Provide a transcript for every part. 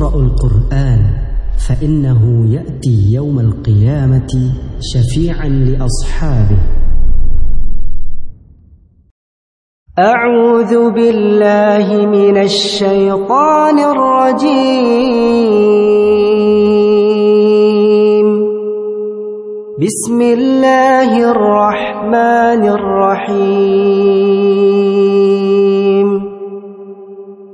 اقرأوا القرآن فإنه يأتي يوم القيامة شفيعا لأصحابه. أعوذ بالله من الشيطان الرجيم. بسم الله الرحمن الرحيم.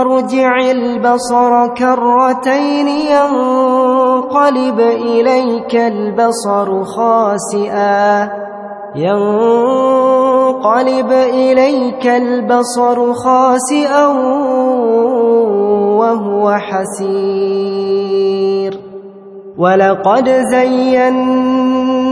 ارجع البصر كرتين ينقلب إليك البصر خاسئا. ينقلب إليك البصر خاسئا وهو حسير. ولقد زينا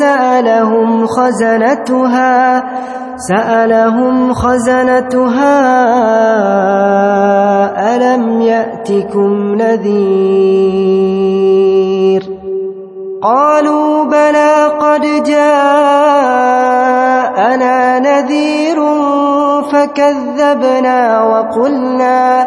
سألهم خزنتها سألهم خزنتها ألم يأتكم نذير؟ قالوا بلى قد جاءنا نذير فكذبنا وقلنا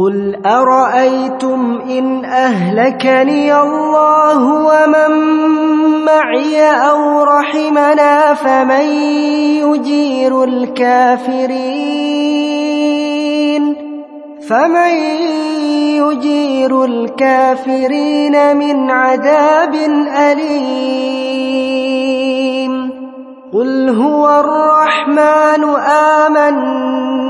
قل أرأيتم إن أهلكني الله ومن معي أو رحمنا فمن يجير الكافرين فمن يجير الكافرين من عذاب أليم قل هو الرحمن آمنا